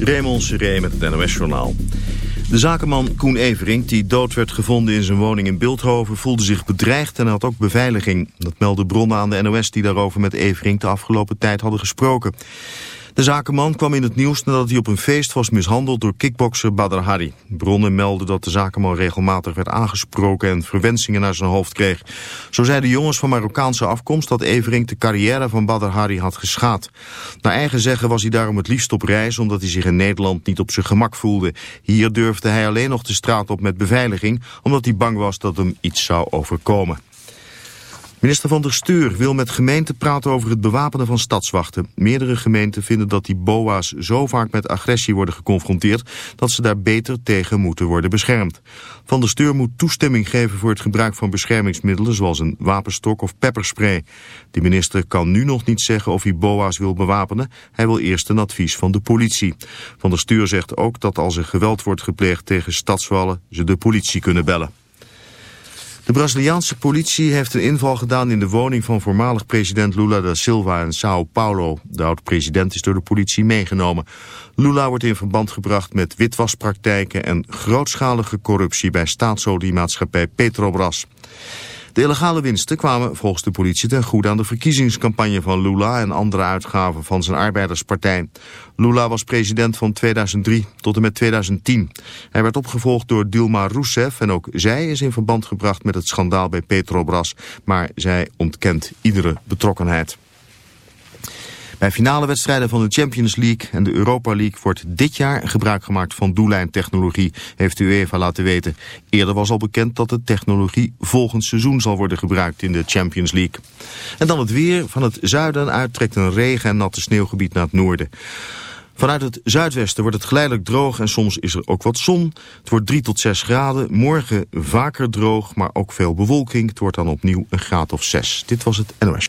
Raymond Seré met het NOS-journaal. De zakenman Koen Everink, die dood werd gevonden in zijn woning in Beeldhoven... voelde zich bedreigd en had ook beveiliging. Dat meldde bronnen aan de NOS die daarover met Everink de afgelopen tijd hadden gesproken. De zakenman kwam in het nieuws nadat hij op een feest was mishandeld door kickbokser Badr Hari. Bronnen melden dat de zakenman regelmatig werd aangesproken en verwensingen naar zijn hoofd kreeg. Zo zeiden jongens van Marokkaanse afkomst dat Everink de carrière van Badr Hari had geschaad. Naar eigen zeggen was hij daarom het liefst op reis omdat hij zich in Nederland niet op zijn gemak voelde. Hier durfde hij alleen nog de straat op met beveiliging omdat hij bang was dat hem iets zou overkomen. Minister van der Stuur wil met gemeenten praten over het bewapenen van stadswachten. Meerdere gemeenten vinden dat die boa's zo vaak met agressie worden geconfronteerd... dat ze daar beter tegen moeten worden beschermd. Van der Stuur moet toestemming geven voor het gebruik van beschermingsmiddelen... zoals een wapenstok of pepperspray. De minister kan nu nog niet zeggen of hij boa's wil bewapenen. Hij wil eerst een advies van de politie. Van der Stuur zegt ook dat als er geweld wordt gepleegd tegen stadswallen... ze de politie kunnen bellen. De Braziliaanse politie heeft een inval gedaan in de woning van voormalig president Lula da Silva in Sao Paulo. De oud-president is door de politie meegenomen. Lula wordt in verband gebracht met witwaspraktijken en grootschalige corruptie bij staatsoliemaatschappij Petrobras. De illegale winsten kwamen volgens de politie ten goede aan de verkiezingscampagne van Lula en andere uitgaven van zijn arbeiderspartij. Lula was president van 2003 tot en met 2010. Hij werd opgevolgd door Dilma Rousseff en ook zij is in verband gebracht met het schandaal bij Petrobras, maar zij ontkent iedere betrokkenheid. Bij finale wedstrijden van de Champions League en de Europa League wordt dit jaar gebruik gemaakt van doellijntechnologie, heeft UEFA laten weten. Eerder was al bekend dat de technologie volgend seizoen zal worden gebruikt in de Champions League. En dan het weer. Van het zuiden uit trekt een regen- en natte sneeuwgebied naar het noorden. Vanuit het zuidwesten wordt het geleidelijk droog en soms is er ook wat zon. Het wordt 3 tot 6 graden. Morgen vaker droog, maar ook veel bewolking. Het wordt dan opnieuw een graad of 6. Dit was het NOS.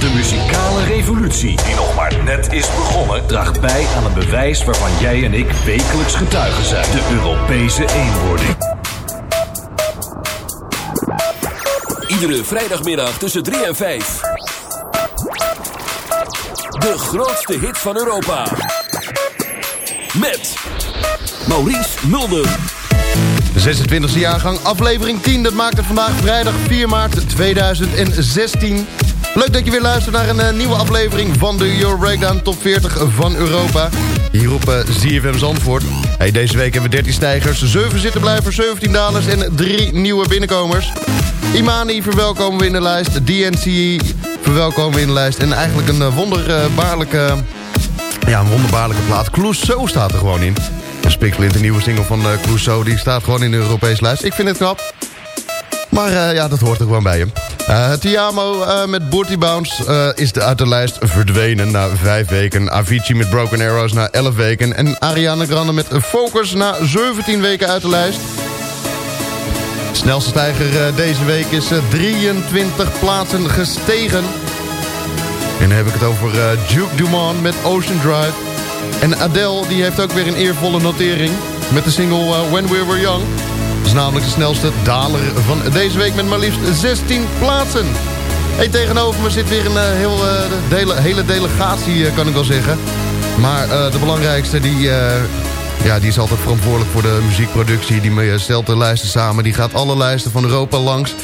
De muzikale revolutie, die nog maar net is begonnen, draagt bij aan een bewijs waarvan jij en ik wekelijks getuigen zijn: de Europese eenwording. Iedere vrijdagmiddag tussen 3 en 5. De grootste hit van Europa. Met Maurice Mulder. De 26e jaargang, aflevering 10. Dat maakt het vandaag vrijdag 4 maart 2016. Leuk dat je weer luistert naar een eh, nieuwe aflevering van de Euro Breakdown Top 40 van Europa. Hier op uh, ZFM Zandvoort. Hey, deze week hebben we 13 stijgers, 7 zittenblijvers, 17 dalers en 3 nieuwe binnenkomers. Imani verwelkomen we in de lijst. DNC verwelkomen we in de lijst. En eigenlijk een uh, wonderbaarlijke... Ja, een wonderbaarlijke plaat. Clouseau staat er gewoon in. Een spikflint, een nieuwe single van Clouseau. Die staat gewoon in de Europese lijst. Ik vind het knap. Maar ja, dat hoort er gewoon bij hem. Uh, Tiamo uh, met Boorty Bounce uh, is de, uit de lijst verdwenen na vijf weken. Avicii met Broken Arrows na 11 weken. En Ariana Grande met Focus na 17 weken uit de lijst. Snelste stijger deze week is 23 plaatsen gestegen. En dan heb ik het over Duke Dumont met Ocean Drive. En Adele die heeft ook weer een eervolle notering met de single When We Were Young. Dat is namelijk de snelste daler van deze week met maar liefst 16 plaatsen. Hey, tegenover me zit weer een uh, heel, uh, dele, hele delegatie, uh, kan ik wel zeggen. Maar de belangrijkste, die, ja, die is altijd verantwoordelijk voor de muziekproductie. Die stelt de lijsten samen, die gaat alle lijsten van Europa langs.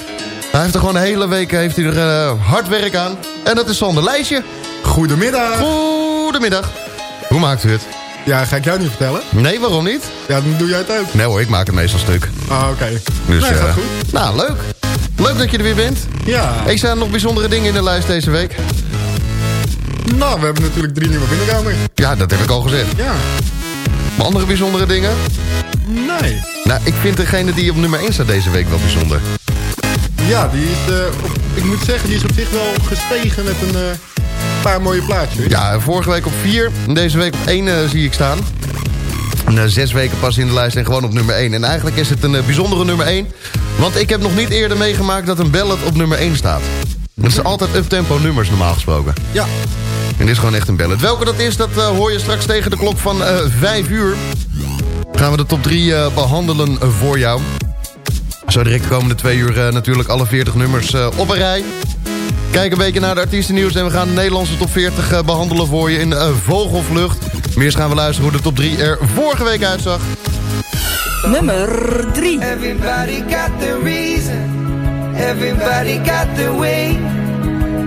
Hij heeft er gewoon een hele week heeft hij er, hard werk aan. En dat is Sander Lijstje. Goedemiddag. Goedemiddag. Hoe maakt u het? Ja, ga ik jou niet vertellen? Nee, waarom niet? Ja, dan doe jij het ook. Nee hoor, ik maak het meestal stuk. Ah, oké. Okay. Dus, nee, gaat goed. Nou, leuk. Leuk dat je er weer bent. Ja. Ik staan nog bijzondere dingen in de lijst deze week? Nou, we hebben natuurlijk drie nieuwe binnenkamers. Ja, dat heb ik al gezegd. Ja. Maar andere bijzondere dingen? Nee. Nou, ik vind degene die op nummer 1 staat deze week wel bijzonder. Ja, die is, uh, op, ik moet zeggen, die is op zich wel gestegen met een... Uh, paar mooie plaatjes. Ja, vorige week op 4. Deze week op 1 uh, zie ik staan. En, uh, zes weken pas in de lijst en gewoon op nummer 1. En eigenlijk is het een uh, bijzondere nummer 1. Want ik heb nog niet eerder meegemaakt dat een ballad op nummer 1 staat. Het zijn altijd up-tempo nummers normaal gesproken. Ja. En dit is gewoon echt een ballad. Welke dat is, dat hoor je straks tegen de klok van 5 uur. Gaan we de top 3 behandelen voor jou. Zo direct de komende 2 uur natuurlijk alle 40 nummers op een rij. Kijk een beetje naar de artiestennieuws en we gaan de Nederlandse top 40 uh, behandelen voor je in uh, vogelvlucht. Meer gaan we luisteren hoe de top 3 er vorige week uitzag. Nummer 3. Everybody got the reason. Everybody got the way.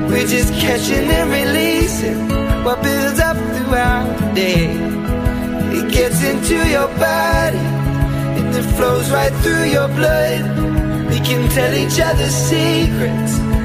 We're just catching and releasing what builds up throughout the day. It gets into your body and it flows right through your blood. We can tell each other secrets.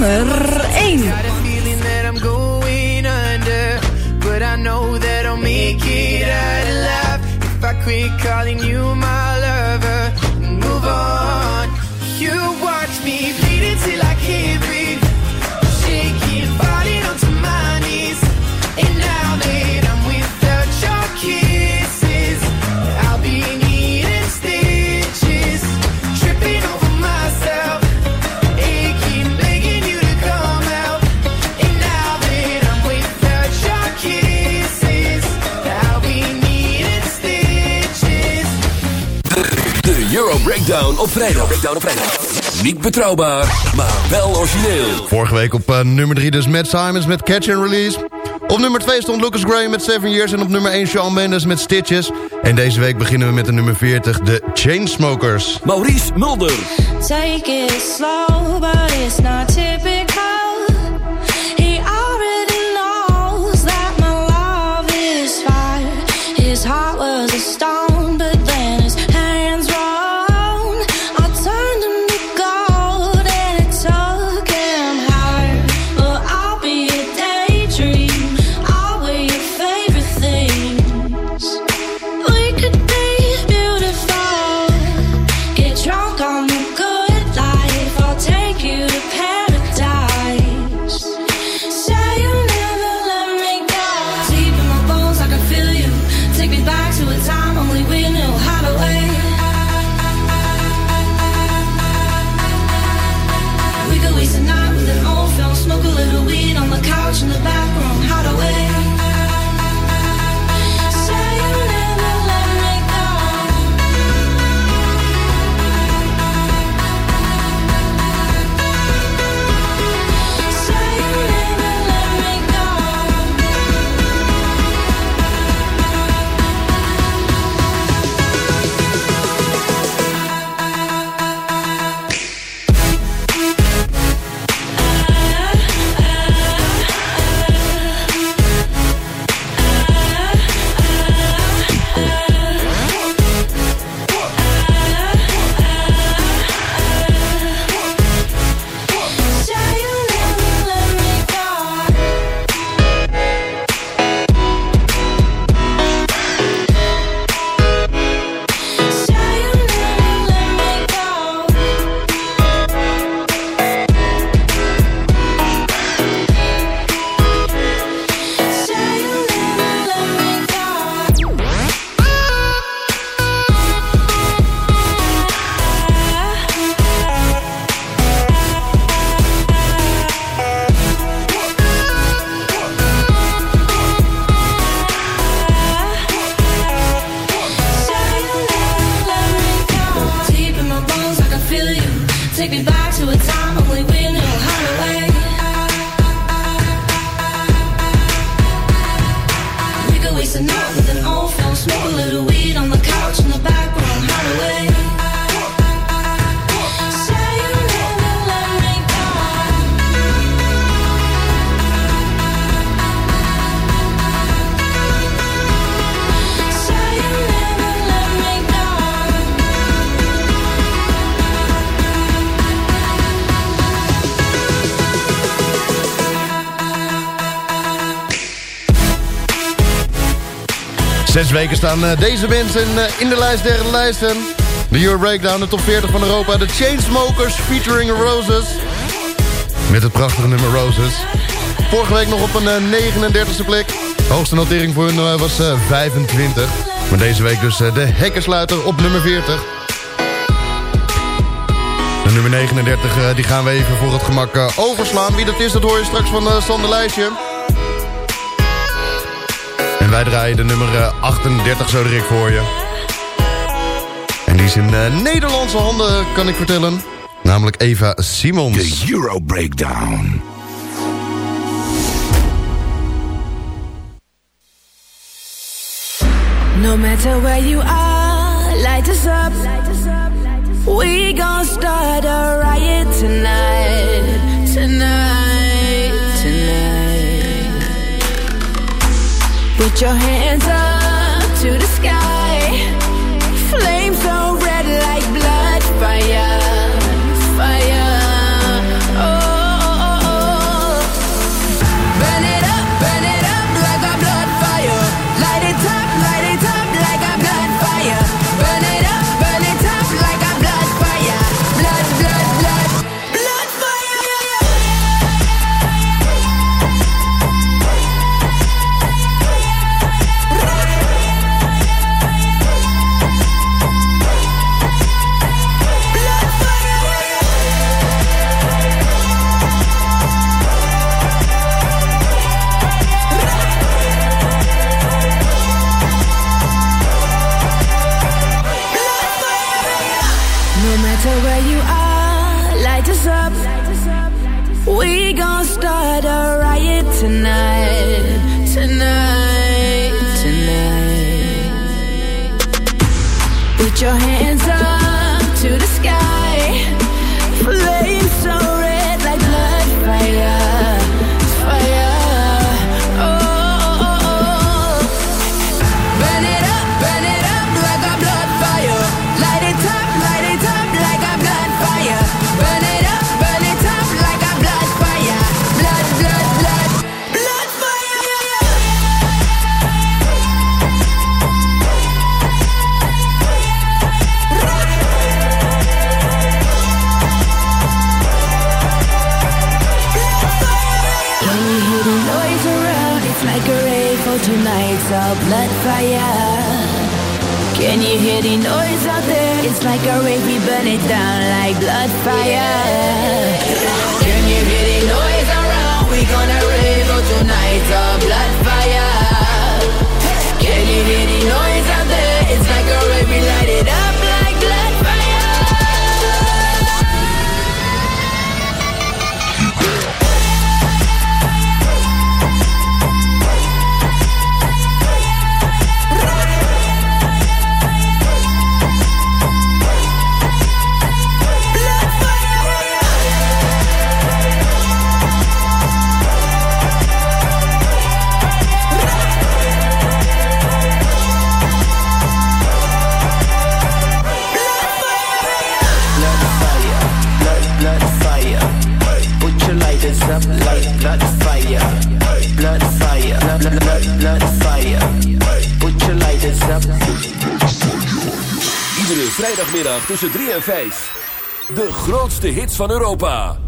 Nummer 1 But I know that I'll make it out alive. If I quit calling you my op vrijdag. Breakdown op vrijdag. Niet betrouwbaar, maar wel origineel. Vorige week op uh, nummer 3 dus Matt Simons met Catch and Release. Op nummer 2 stond Lucas Graham met 7 Years. En op nummer 1 Shawn Mendes met Stitches. En deze week beginnen we met de nummer 40, de Chainsmokers. Maurice Mulder. Take it slow, but it's not typical. Zes weken staan eh, deze mensen eh, in de lijst der lijsten. De Euro Breakdown, de top 40 van Europa. De Chainsmokers featuring Roses. Met het prachtige nummer Roses. Vorige week nog op een eh, 39e plek. De hoogste notering voor hun eh, was eh, 25. Maar deze week dus eh, de hekkensluiter op nummer 40. De nummer 39 eh, die gaan we even voor het gemak eh, overslaan. Wie dat is, dat hoor je straks van Sander Lijstje. En wij draaien de nummer eh, 38 zo direct voor je. En die is in eh, Nederlandse handen, kan ik vertellen. Namelijk Eva Simons. De Euro Breakdown. No matter where you are, light us up. We gon' start a riot tonight, tonight, Put your hands up to the sky. Up like blood fire, blood fire, blood, blood, blood fire. Put your lighters up. Iedere vrijdagmiddag tussen 3 en 5. De grootste hits van Europa.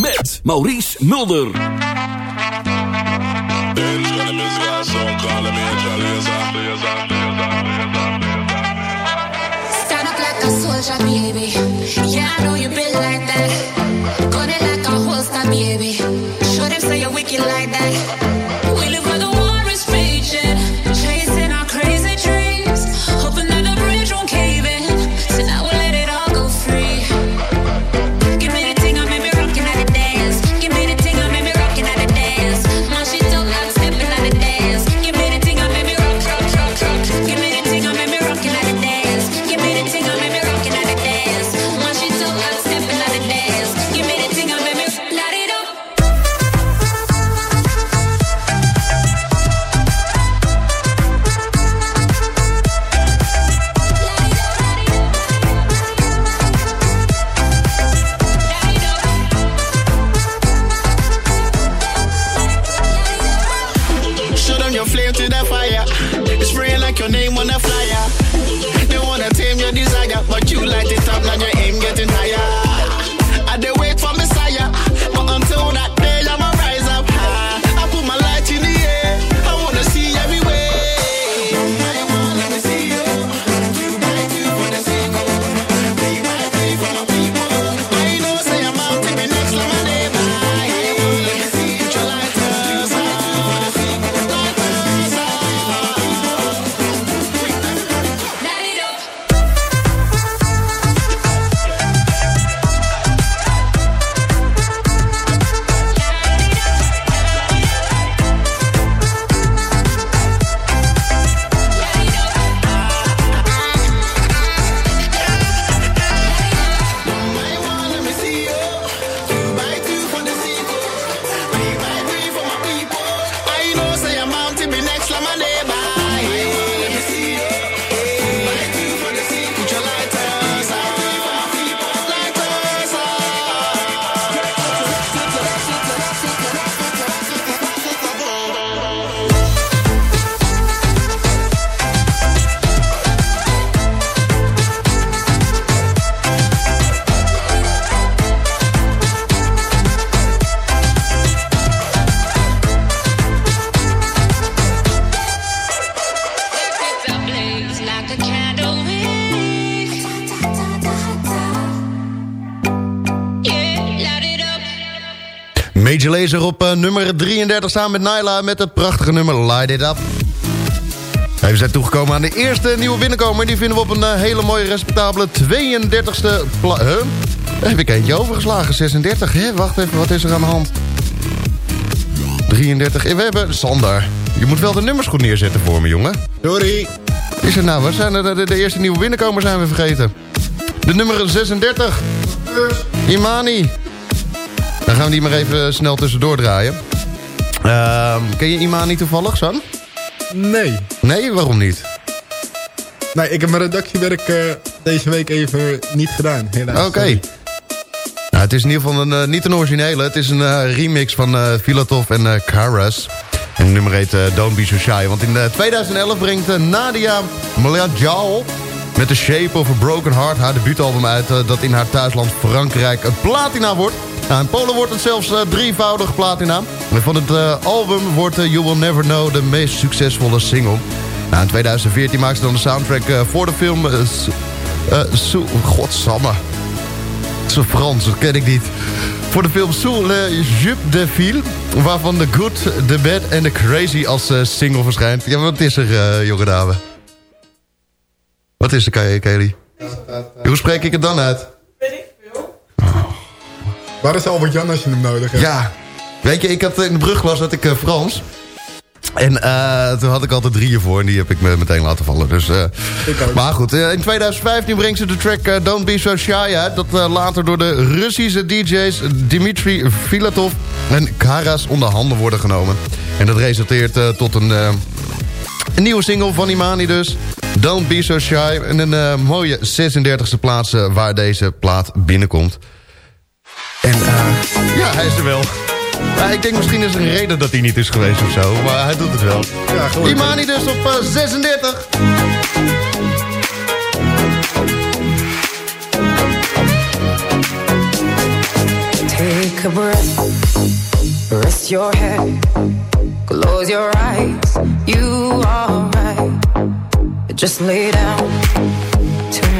Met Maurice Mulder. Stand up like a soldier, baby. Yeah, I know you been like that. Baby. Show them say you're wicked like that. Nummer 33 samen met Nyla met het prachtige nummer Light It Up. We zijn toegekomen aan de eerste nieuwe binnenkomer. Die vinden we op een eh, hele mooie, respectabele 32e plaats. Huh? Daar heb ik eentje overgeslagen, 36. Hè? Wacht even, wat is er aan de hand? 33. Eh, We hebben Sander. Je moet wel de nummers goed neerzetten voor me, jongen. Sorry. Is er nou? Wat zijn er? De, de eerste nieuwe binnenkomer zijn we vergeten. De nummer 36. Imani. Gaan we die maar even snel tussendoor draaien. Ehm, ken je Imani toevallig, San? Nee. Nee, waarom niet? Nee, ik heb mijn redactiewerk eh, deze week even niet gedaan, helaas. Oké. Nou, het is in ieder geval een, eh, niet een originele. Het is een eh, remix van Filatov en Karas. En het nummer heet Don't Be So Shy. Want in eh, 2011 brengt Nadia Maliajal met The Shape of a Broken Heart haar debuutalbum uit... dat in haar thuisland Frankrijk een platina wordt. Nou, in Polen wordt het zelfs eh, drievoudig platina. Van het uh, album wordt uh, You Will Never Know de meest succesvolle single. Nou, in 2014 maakte ze dan de soundtrack uh, voor de film... Uh, so Godsamme. Zo Frans, dat ken ik niet. Voor de film Sous le Jup de Ville... waarvan The Good, The Bad en The Crazy als single verschijnt. Ja, wat is er, jonge dame? Wat is er, Kelly? Hoe spreek ik het dan uit? Waar is Albert Jan als je hem nodig hebt? Ja, weet je, ik had in de brugklas had ik uh, Frans. En uh, toen had ik altijd drieën voor en die heb ik me meteen laten vallen. Dus, uh, maar goed, in 2015 brengt ze de track Don't Be So Shy uit. Dat later door de Russische DJ's Dimitri Filatov en Karas onder handen worden genomen. En dat resulteert tot een, een nieuwe single van Imani dus. Don't Be So Shy. En een mooie 36e plaats waar deze plaat binnenkomt. En uh, ja, hij is er wel. Maar ik denk misschien is er een reden dat hij niet is geweest of zo. Maar hij doet het wel. Ja, Imani dus op 36. Take a breath. Rest your head. Close your eyes. You are right. Just lay down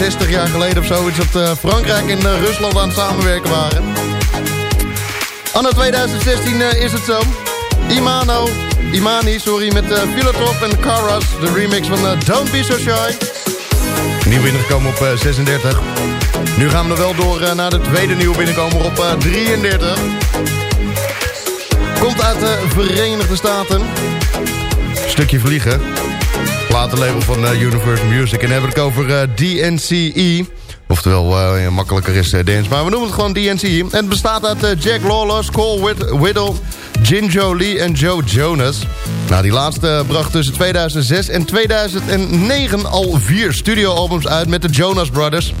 60 jaar geleden of zoiets... dat uh, Frankrijk en uh, Rusland aan het samenwerken waren. Anno 2016 uh, is het zo. Imano, Imani, sorry, met Filatov en Karas. De remix van Don't Be So Shy. Nieuw binnengekomen op 36. Nu gaan we wel door naar de tweede nieuwe binnenkomer op 33. Komt uit de Verenigde Staten. Stukje vliegen. Platenlabel van uh, Universal Music. En dan hebben we het over uh, DNCE. Oftewel, uh, makkelijker is dance. Maar we noemen het gewoon DNCE. En het bestaat uit Jack Lawless, Cole Whit Whittle, Jinjo Lee en Joe Jonas. Nou, die laatste bracht tussen 2006 en 2009 al vier studioalbums uit met de Jonas Brothers.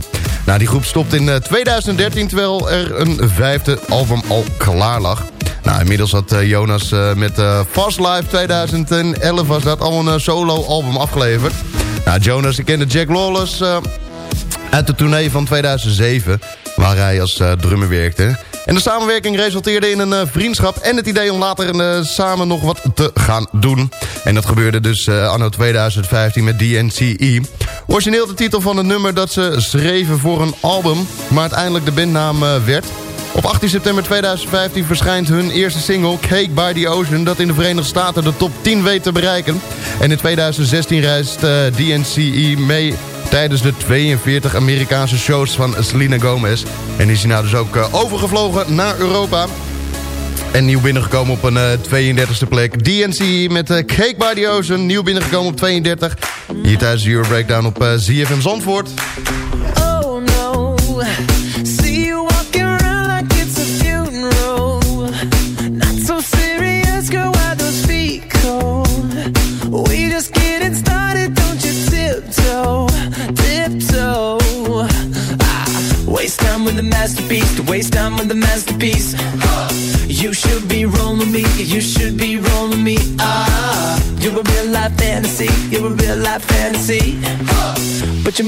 Nou, die groep stopt in 2013, terwijl er een vijfde album al klaar lag. Nou, inmiddels had uh, Jonas uh, met uh, Fast Life 2011 was dat al een solo-album afgeleverd. Nou, Jonas, kende Jack Lawless uit de tournee van 2007... waar hij als drummer werkte. En de samenwerking resulteerde in een vriendschap... en het idee om later samen nog wat te gaan doen. En dat gebeurde dus anno 2015 met DNCE. Origineel de titel van het nummer dat ze schreven voor een album... maar uiteindelijk de bandnaam werd... Op 18 september 2015 verschijnt hun eerste single Cake by the Ocean... dat in de Verenigde Staten de top 10 weet te bereiken. En in 2016 reist uh, DNCE mee tijdens de 42 Amerikaanse shows van Selena Gomez. En is hij nou dus ook uh, overgevlogen naar Europa... En nieuw binnengekomen op een uh, 32e plek. DNC met Cake by the Ocean. Nieuw binnengekomen op 32. Hier tijdens de Euro Breakdown op uh, ZFM Zandvoort.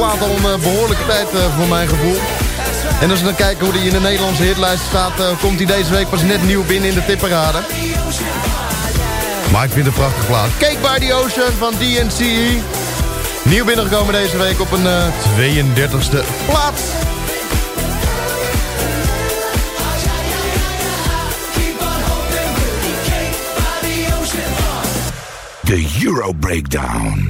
Plaat al een uh, behoorlijke tijd uh, voor mijn gevoel. En als we dan kijken hoe die in de Nederlandse hitlijst staat... Uh, komt hij deze week pas net nieuw binnen in de tipparade. Maar ik vind het een prachtig plaat. Cake by the Ocean van DNCE. Nieuw binnengekomen deze week op een 32e plaats. De Euro Breakdown.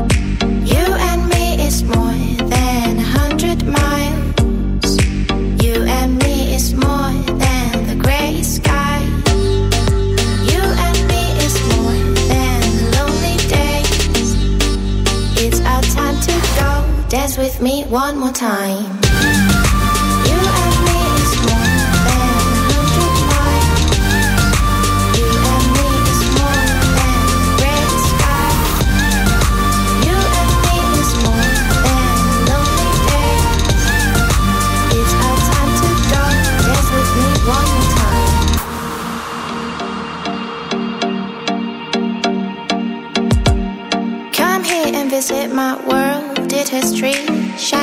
one more time. You and me is more than hundred miles. You and me is more than red. You and me is more than lonely days. It's our time to go. Me one more time. Come here and visit my world. Did history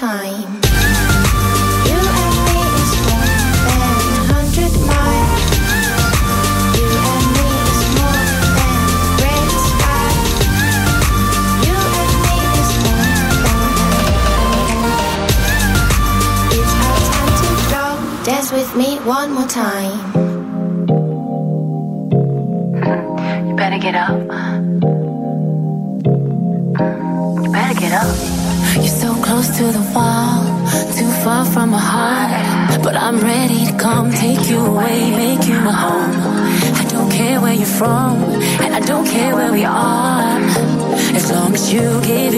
time. from, and I don't care where we are, as long as you give.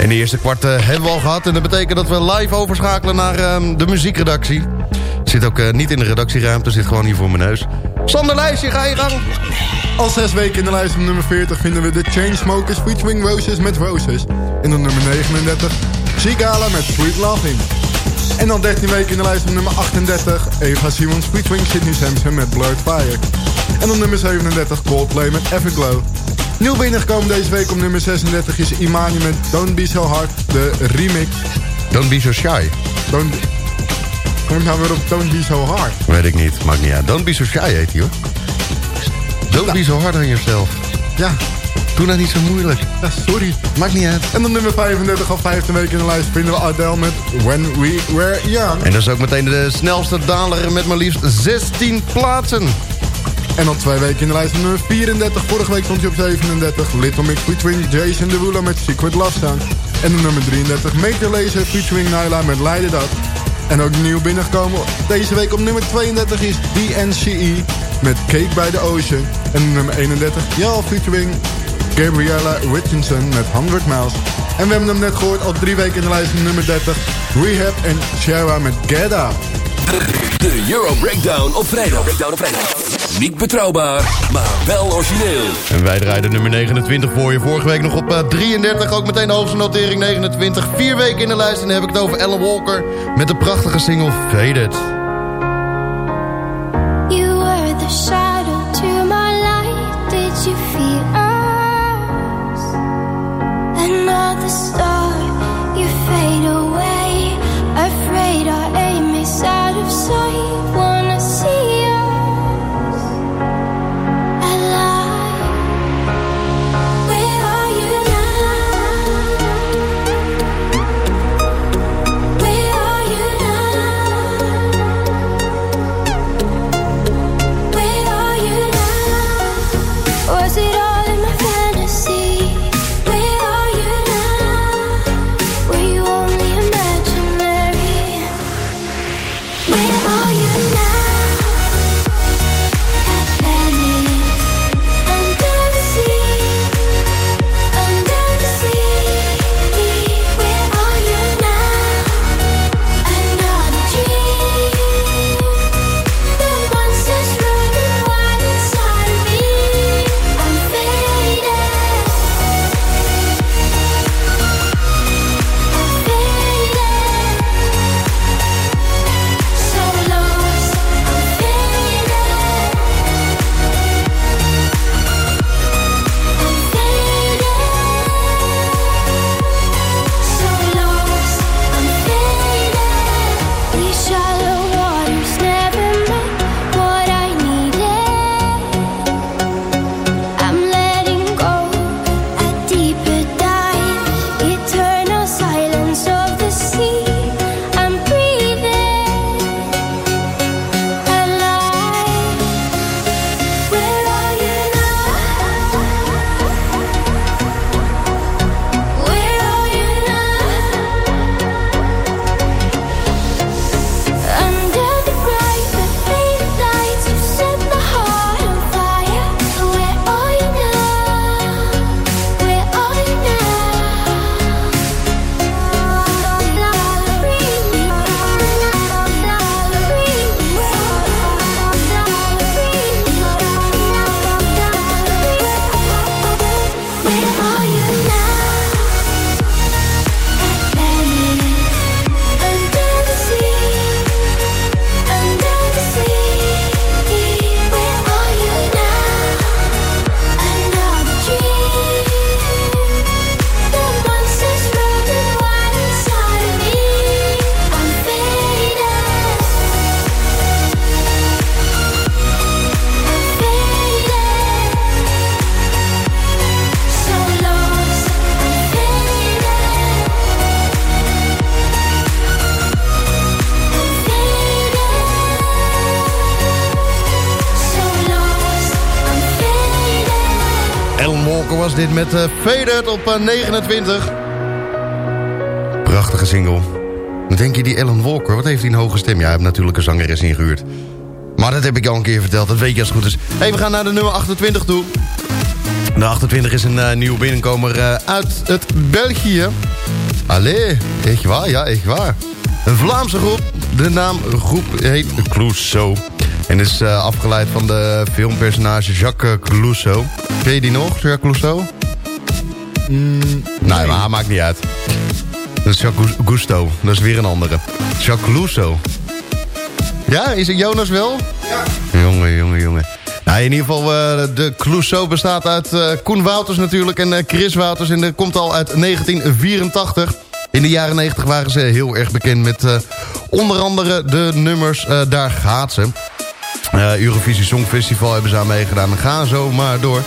En de eerste kwart eh, hebben we al gehad. En dat betekent dat we live overschakelen naar ehm, de muziekredactie. Zit ook eh, niet in de redactieruimte, zit gewoon hier voor mijn neus. Sander Lijstje, ga je gang. Al zes weken in de lijst op nummer 40 vinden we de Chainsmokers featuring Roses met Roses. En dan nummer 39, Sigala met Sweet Laughing. En dan 13 weken in de lijst op nummer 38, Eva Simons featuring Sydney Sampson met Blurred Fire. En dan nummer 37, Coldplay met Everglow. Nieuw binnengekomen deze week op nummer 36 is Imani met Don't Be So Hard, de remix. Don't Be So Shy. Don't... Kom ik nou weer op Don't Be So Hard? Weet ik niet, maakt niet uit. Don't Be So Shy heet hij hoor. Don't Be So Hard on Yourself. Ja. Doe nou niet zo moeilijk. Ja, sorry. Maakt niet uit. En op nummer 35 al 15 weken in de lijst vinden we Adele met When We Were Young. En dat is ook meteen de snelste daler met maar liefst 16 plaatsen. En al twee weken in de lijst nummer 34. Vorige week stond hij op 37. Little Mix featuring Jason Derulo met Secret Love Song. En de nummer 33 Major Lazer featuring Nyla met It Up. En ook nieuw binnengekomen deze week op nummer 32 is DNCE met Cake by the Ocean. En nummer 31 Jal featuring Gabriella Richardson met 100 Miles. En we hebben hem net gehoord al drie weken in de lijst nummer 30. Rehab en Shara met Get Up. De Euro Breakdown op vrijdag. Breakdown op vrijdag. Niet betrouwbaar, maar wel origineel. En wij draaiden nummer 29 voor je. Vorige week nog op uh, 33. Ook meteen de hoogste notering 29. Vier weken in de lijst. En dan heb ik het over Ellen Walker. Met de prachtige single Faded. Met uh, Faded op eh, 29. Prachtige single. Denk je die Ellen Walker, wat heeft hij een hoge stem? Ja, hij heeft natuurlijk een zangeres ingehuurd. Maar dat heb ik al een keer verteld, dat weet je als het goed is. Hey, we gaan naar de nummer 28 toe. De 28 is een uh, nieuwe binnenkomer uit het België. Allee, echt waar? Ja, echt waar. Een Vlaamse groep. De naam groep heet Clouseau. En is afgeleid van de filmpersonage Jacques Clouseau. Ken je die nog, Jacques Clouseau? Mm, nee, maar maakt niet uit. Dat is Jacques Gusto. Dat is weer een andere. Jacques Lusso. Ja, is het Jonas wel? Ja. Jongen, jongen, jongen. Nou, in ieder geval, uh, de Clouseau bestaat uit uh, Koen Wouters natuurlijk en uh, Chris Wouters. En dat komt al uit 1984. In de jaren 90 waren ze heel erg bekend met onder andere de nummers Daar gaat ze. Eurovisie Songfestival hebben ze aan meegedaan. Ga zo maar door.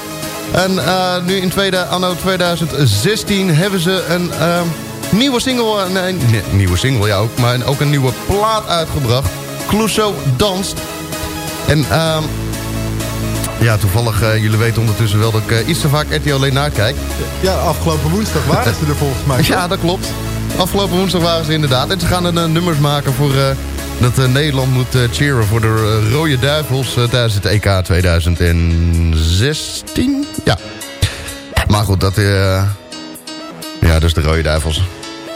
En nu in tweede, anno 2016 hebben ze een nieuwe single... Nee, nee, nieuwe single, ja ook. Maar ook een nieuwe plaat uitgebracht. Clouseau danst. En... ehm ja, toevallig, uh, jullie weten ondertussen wel dat ik uh, iets te vaak RTL alleen naar kijk. Ja, afgelopen woensdag waren ze er volgens mij. ja, dat klopt. Afgelopen woensdag waren ze inderdaad. En ze gaan er uh, nummers maken voor dat Nederland moet cheeren voor de Rode Duivels tijdens het EK 2016. Ja. Maar goed, dat, ja, dus de Rode Duivels.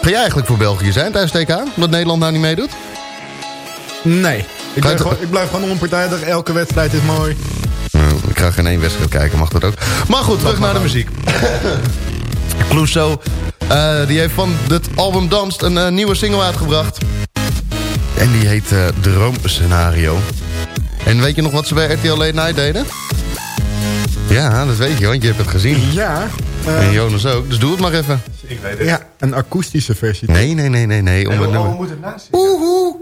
Ga jij eigenlijk voor België zijn tijdens het EK? Omdat Nederland nou niet meedoet? Nee. Ik blijf, gewoon, ik blijf gewoon onpartijdig. Elke wedstrijd is mooi. Ik ga geen één wedstrijd kijken, mag dat ook. Maar goed, terug naar de muziek. Clouseau, uh, die heeft van het album Danst een uh, nieuwe single uitgebracht. En die heet uh, Droomscenario. En weet je nog wat ze bij RTL Late Night deden? Ja, dat weet je, want je hebt het gezien. Ja. en Jonas ook, dus doe het maar even. Ik weet het. Ja, een akoestische versie. Nee, nee, nee, nee, nee. Om nee, het nummer. we moeten naast Oehoe.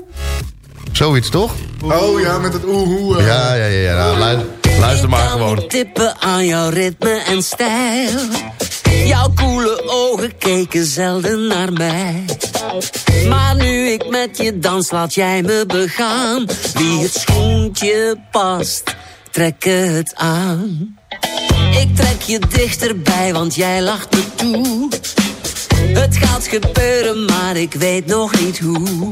Zoiets, toch? Oh ja, met het oehoe. Ja, ja, ja. ja. Nou, luister, luister maar gewoon. tippen aan jouw ritme en stijl. Jouw koele ogen keken zelden naar mij. Maar nu ik met je dans, laat jij me begaan. Wie het schoentje past, trek het aan. Ik trek je dichterbij, want jij lacht me toe. Het gaat gebeuren, maar ik weet nog niet hoe.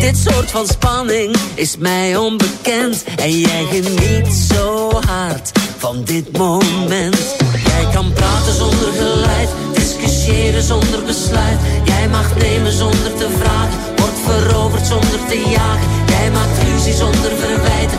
Dit soort van spanning is mij onbekend. En jij geniet zo hard van dit moment. Jij kan praten zonder geluid, discussiëren zonder besluit. Jij mag nemen zonder te vragen, wordt veroverd zonder te jagen. Jij maakt ruzie zonder verwijten,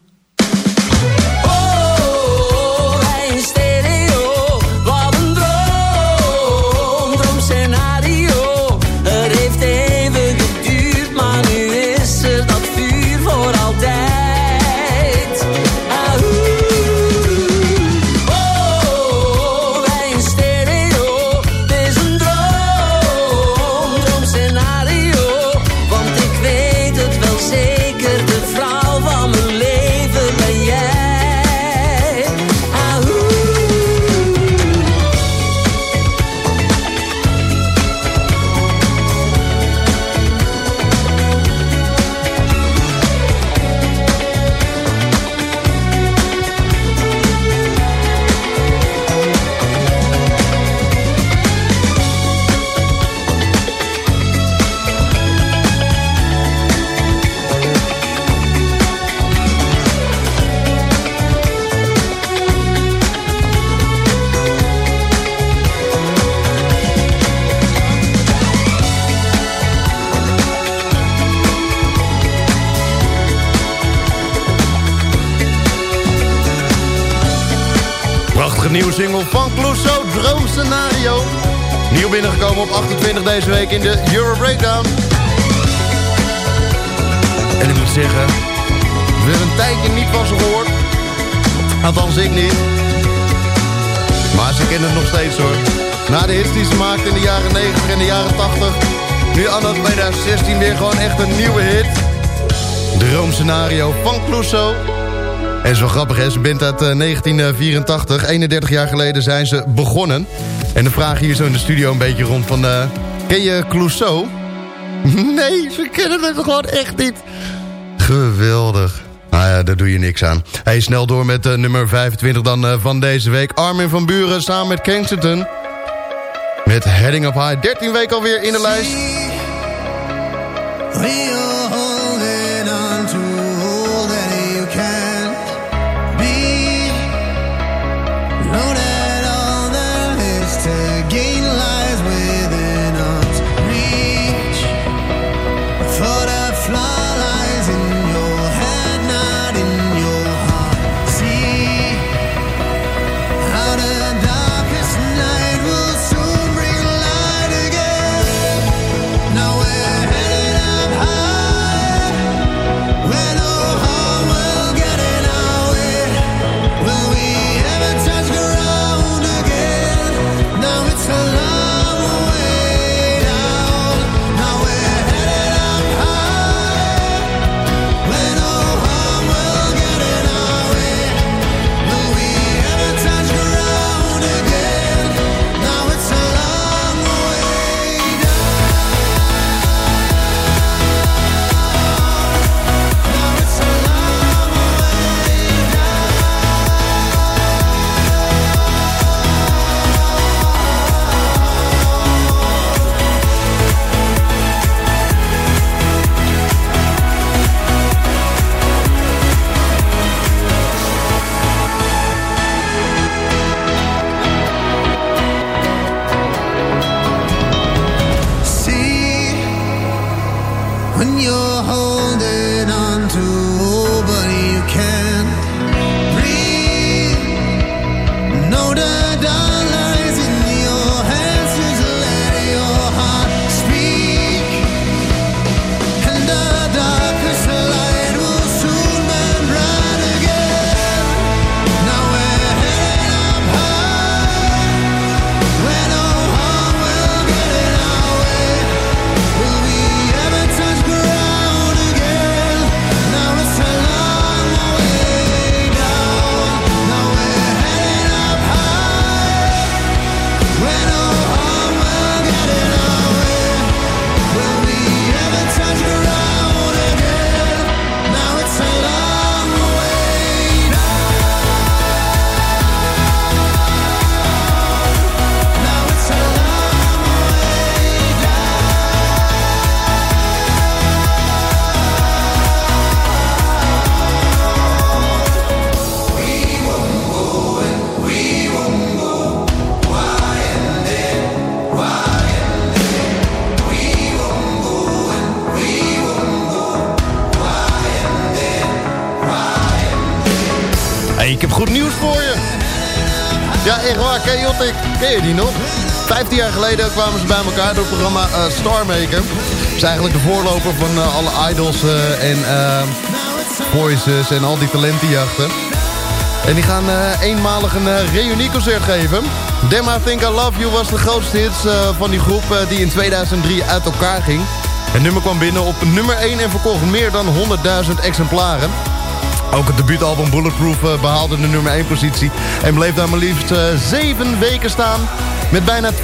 Nieuwe single van Clouseau, Droomscenario. Nieuw binnengekomen op 28 deze week in de Euro Breakdown. En ik moet zeggen, we hebben een tijdje niet van ze gehoord. Althans ik niet. Maar ze kennen het nog steeds hoor. Na de hits die ze maakten in de jaren 90 en de jaren 80... nu anno 2016 weer gewoon echt een nieuwe hit. Droomscenario van Clouseau. En zo grappig is, een band uit 1984. 31 jaar geleden zijn ze begonnen. En de vraag hier zo in de studio een beetje rond van... Uh, ken je Clouseau? Nee, ze kennen het gewoon echt niet. Geweldig. Nou ja, daar doe je niks aan. Hij is snel door met nummer 25 dan van deze week. Armin van Buren samen met Kensington. Met Heading Up High. 13 weken alweer in de lijst. Ken je die nog? 15 jaar geleden kwamen ze bij elkaar door het programma uh, Star Maker. Dat is eigenlijk de voorloper van uh, alle idols uh, en voices en al die talentenjachten. En die gaan eenmalig een reunieconcert geven. Damn I Think I Love You was de grootste hit van die groep die in 2003 uit elkaar ging. Het nummer kwam binnen op nummer 1 en verkocht meer dan 100.000 exemplaren. Ook het debuutalbum Bulletproof uh, behaalde de nummer 1 positie. En bleef daar maar liefst uh, 7 weken staan. Met bijna 240.000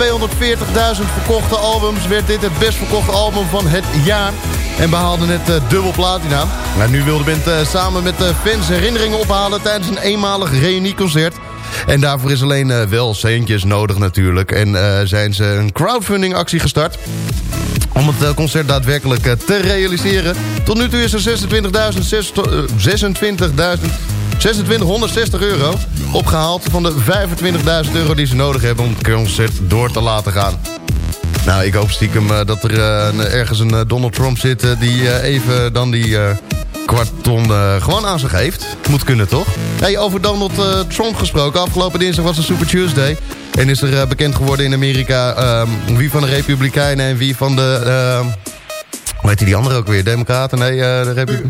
verkochte albums werd dit het best verkochte album van het jaar. En behaalde net uh, dubbel platina. Maar nu wilde de band samen met fans herinneringen ophalen tijdens een eenmalig reunieconcert. En daarvoor is alleen wel centjes nodig natuurlijk. En zijn ze een crowdfunding actie gestart om het eh, concert daadwerkelijk eh, te realiseren. Tot nu toe is er 26.000 26 2660 euro opgehaald van de 25.000 euro die ze nodig hebben om het concert door te laten gaan. Nou, ik hoop stiekem uh, dat er uh, ergens een Donald Trump zit die even dan die kwart ton eh, gewoon aan zich heeft. Moet kunnen, toch? Hey, over Donald eh, Trump gesproken. Afgelopen dinsdag was een Super Tuesday. En is er eh, bekend geworden in Amerika... ehm, wie van de Republikeinen en wie van de... hoe heet die andere ook weer? Democraten? Nee, eh, de Repu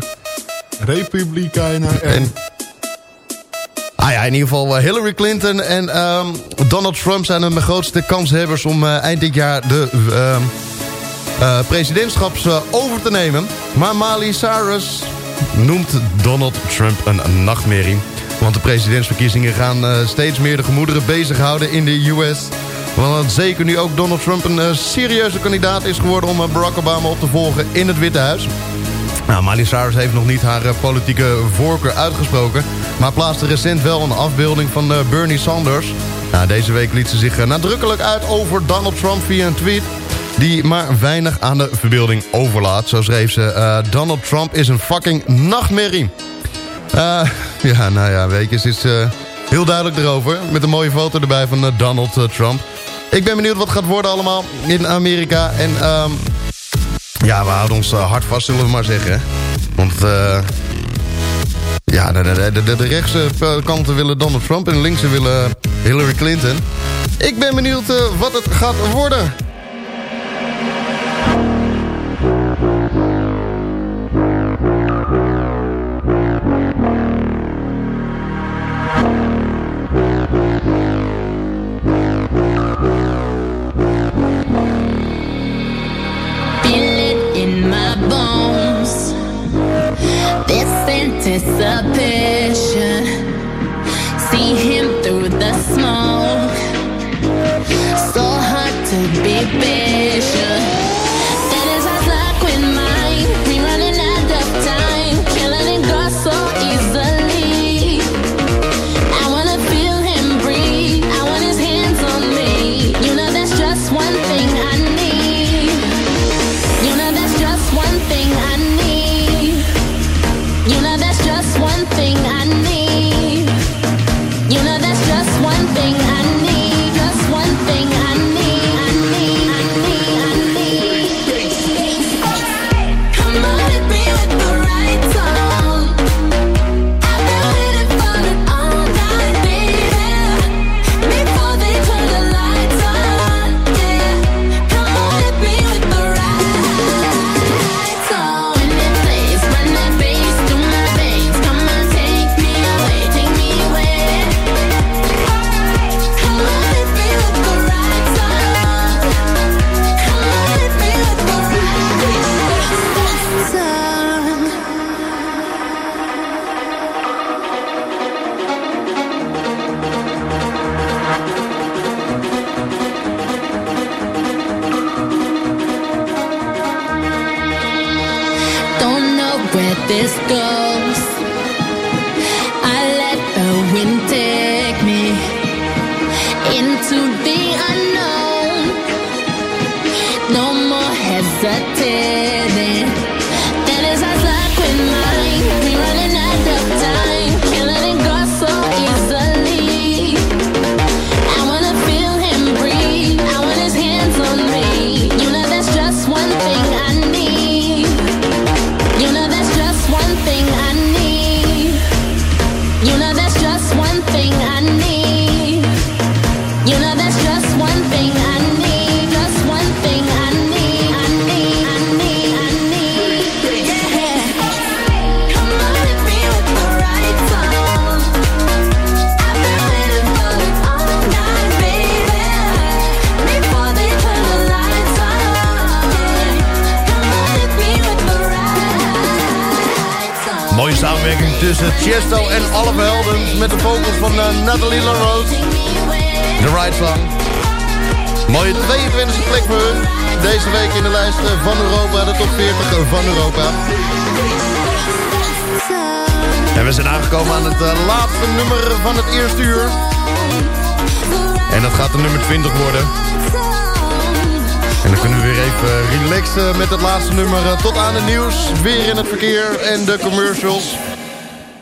Republikeinen en... en Ah ja, in ieder geval eh, Hillary Clinton en ehm, Donald Trump zijn de grootste kanshebbers om eh, eind dit jaar de presidentschaps eh, over te nemen. Maar Miley Cyrus noemt Donald Trump een nachtmerrie. Want de presidentsverkiezingen gaan steeds meer de gemoederen bezighouden in de US. Want zeker nu ook Donald Trump een eh, serieuze kandidaat is geworden om eh, Barack Obama op te volgen in het Witte Huis. Nou, Miley Cyrus heeft nog niet haar eh, politieke voorkeur uitgesproken... maar plaatste recent wel een afbeelding van eh, Bernie Sanders. Nou, deze week liet ze zich eh, nadrukkelijk uit over Donald Trump via een tweet... die maar weinig aan de verbeelding overlaat. Zo schreef ze, eh, Donald Trump is een fucking nachtmerrie. Eh, ja, nou ja, weet je, ze is eh, heel duidelijk erover... met een mooie foto erbij van eh, Donald eh, Trump. Ik ben benieuwd wat gaat worden allemaal in Amerika. En ehm, ja, we houden ons eh, hard vast, zullen we maar zeggen. Want eh, ja, de, de, de, de, rechtse eh, kanten willen Donald Trump... en de linkse willen Hillary Clinton. Ik ben benieuwd wat het gaat worden. bed. Mooie 22e plek voor hun. Deze week in de lijst eh, van Europa, de top 40 van Europa. En we zijn aangekomen aan het eh, laatste nummer van het eerste uur. En dat gaat de nummer 20 worden. En dan kunnen we weer even relaxen met het laatste nummer eh, tot aan het nieuws. Weer in het verkeer en de commercials.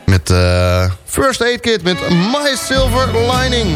Met eh First Aid Kit met My Silver Lining.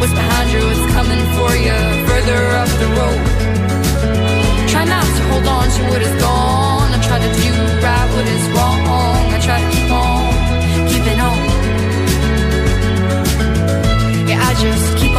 What's behind you is coming for you further up the road. Try not to hold on to what is gone. I try to do right what is wrong. I try to keep on keeping on. Yeah, I just keep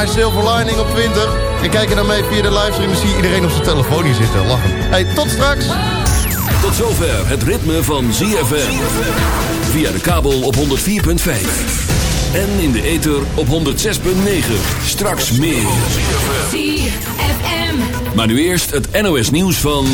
My Silver Lining op 20. En kijken dan mee via de livestream. Dan zie je iedereen op zijn telefoon hier zitten. Lachen. Hey, tot straks. Tot zover het ritme van ZFM. Via de kabel op 104.5. En in de ether op 106.9. Straks meer. Maar nu eerst het NOS nieuws van...